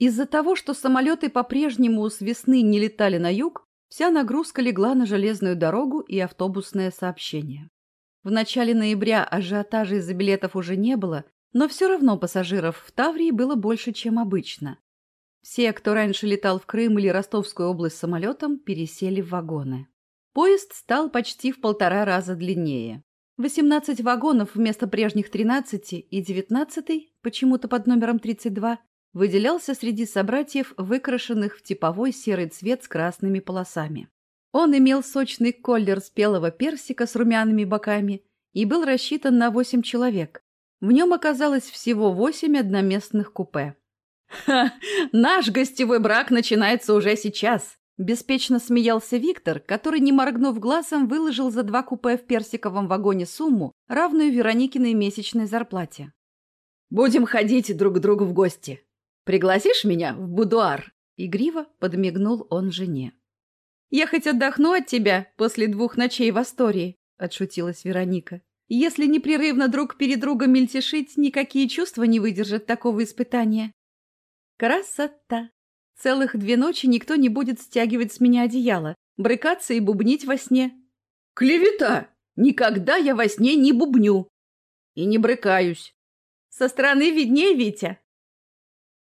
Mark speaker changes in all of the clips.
Speaker 1: Из-за того, что самолеты по-прежнему с весны не летали на юг, вся нагрузка легла на железную дорогу и автобусное сообщение. В начале ноября ажиотажа из-за билетов уже не было, но все равно пассажиров в Таврии было больше, чем обычно. Все, кто раньше летал в Крым или Ростовскую область самолетом, пересели в вагоны. Поезд стал почти в полтора раза длиннее. 18 вагонов вместо прежних 13 и 19, почему-то под номером 32, выделялся среди собратьев, выкрашенных в типовой серый цвет с красными полосами. Он имел сочный колер спелого персика с румяными боками и был рассчитан на восемь человек. В нем оказалось всего восемь одноместных купе.
Speaker 2: «Ха! Наш гостевой брак начинается уже сейчас!»
Speaker 1: Беспечно смеялся Виктор, который, не моргнув глазом, выложил за два купе в персиковом вагоне сумму, равную Вероникиной месячной зарплате.
Speaker 2: «Будем ходить друг к другу в гости!» Пригласишь меня в будуар?»
Speaker 1: Игриво подмигнул он жене.
Speaker 2: «Я хоть отдохну от тебя после двух ночей в Астории», — отшутилась Вероника. «Если непрерывно друг перед другом мельтешить, никакие чувства не выдержат такого испытания».
Speaker 1: «Красота! Целых две ночи никто не будет стягивать с меня одеяло, брыкаться и бубнить во сне».
Speaker 2: «Клевета! Никогда я во сне не бубню!» «И не брыкаюсь!»
Speaker 1: «Со стороны виднее, Витя!»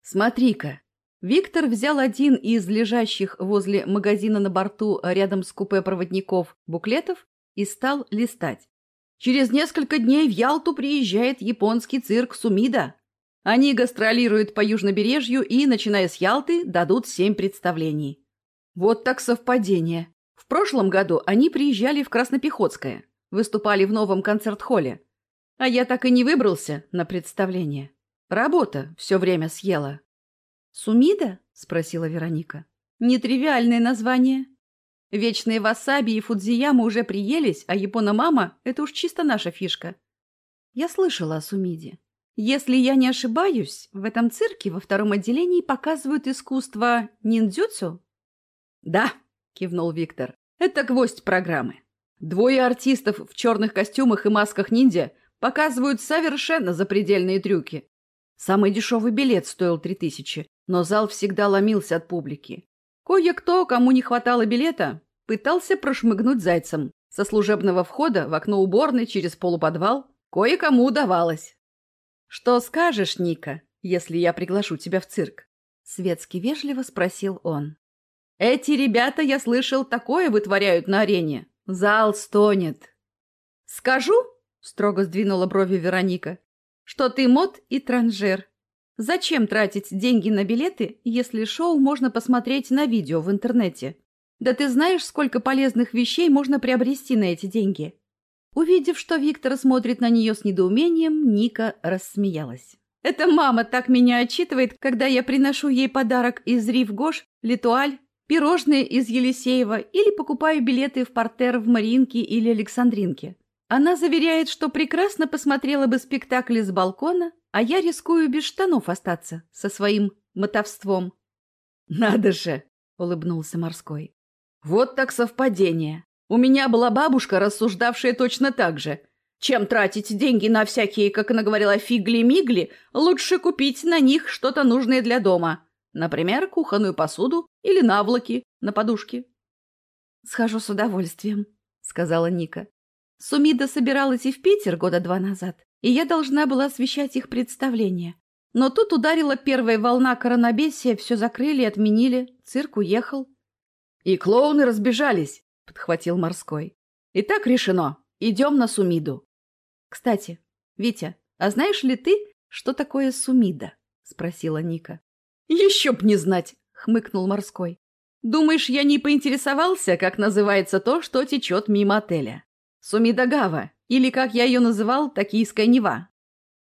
Speaker 2: Смотри-ка.
Speaker 1: Виктор взял один из лежащих возле магазина на борту рядом с купе проводников буклетов и стал листать. Через несколько дней в Ялту приезжает японский цирк Сумида. Они гастролируют по южнобережью и, начиная с Ялты, дадут семь представлений. Вот так совпадение. В прошлом году они приезжали в Краснопехотское, выступали в новом концерт-холле. А я так и не выбрался на представление. Работа все время съела. «Сумида?» — спросила Вероника. «Нетривиальное название. Вечные васаби и фудзияма уже приелись, а япона-мама — это уж чисто наша фишка. Я слышала о Сумиде. Если я не ошибаюсь, в этом цирке во втором отделении показывают искусство ниндзюцу?»
Speaker 2: «Да», — кивнул Виктор, — «это гвоздь программы. Двое артистов в черных костюмах и масках ниндзя показывают совершенно запредельные трюки. Самый дешевый билет стоил три тысячи, но зал всегда ломился от публики. Кое-кто, кому не хватало билета, пытался прошмыгнуть зайцем. Со служебного входа в окно уборной через полуподвал кое-кому удавалось. «Что скажешь, Ника, если я приглашу тебя в цирк?»
Speaker 1: Светски вежливо спросил он.
Speaker 2: «Эти ребята, я слышал, такое вытворяют на арене. Зал стонет». «Скажу?» — строго сдвинула брови Вероника что ты мод и транжир. Зачем тратить деньги на билеты, если шоу можно посмотреть на видео в интернете? Да ты знаешь, сколько полезных вещей можно приобрести на эти деньги?» Увидев, что Виктор смотрит на нее с недоумением, Ника рассмеялась. «Это мама так меня отчитывает, когда я приношу ей подарок из Рив-Гош, Литуаль, пирожные из Елисеева или покупаю билеты в портер в Маринке или Александринке. Она заверяет, что прекрасно посмотрела бы спектакль с балкона, а я рискую без штанов остаться со своим мотовством.
Speaker 1: «Надо же!» — улыбнулся морской.
Speaker 2: «Вот так совпадение. У меня была бабушка, рассуждавшая точно так же. Чем тратить деньги на всякие, как она говорила, фигли-мигли, лучше купить на них что-то нужное для дома. Например, кухонную посуду или наволоки на подушке».
Speaker 1: «Схожу с удовольствием», — сказала Ника. Сумида собиралась и в Питер года два назад, и я должна была освещать их представление. Но тут ударила первая волна коронабесия, все закрыли и отменили, цирк уехал.
Speaker 2: — И клоуны разбежались, — подхватил морской. — И так решено, идем на Сумиду.
Speaker 1: — Кстати, Витя, а знаешь ли ты, что такое Сумида? — спросила Ника.
Speaker 2: — Еще б не знать, — хмыкнул морской. — Думаешь, я не поинтересовался, как называется то, что течет мимо отеля? Сумидагава, или, как я ее называл, Токийская Нева.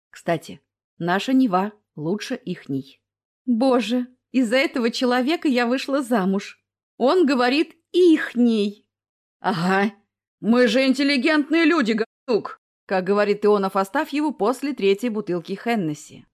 Speaker 2: Кстати, наша Нева лучше ихней.
Speaker 1: Боже, из-за этого человека я вышла замуж. Он говорит «ихней».
Speaker 2: Ага, мы же интеллигентные люди, говнюк, как говорит Ионов Астафьеву после третьей бутылки Хеннесси.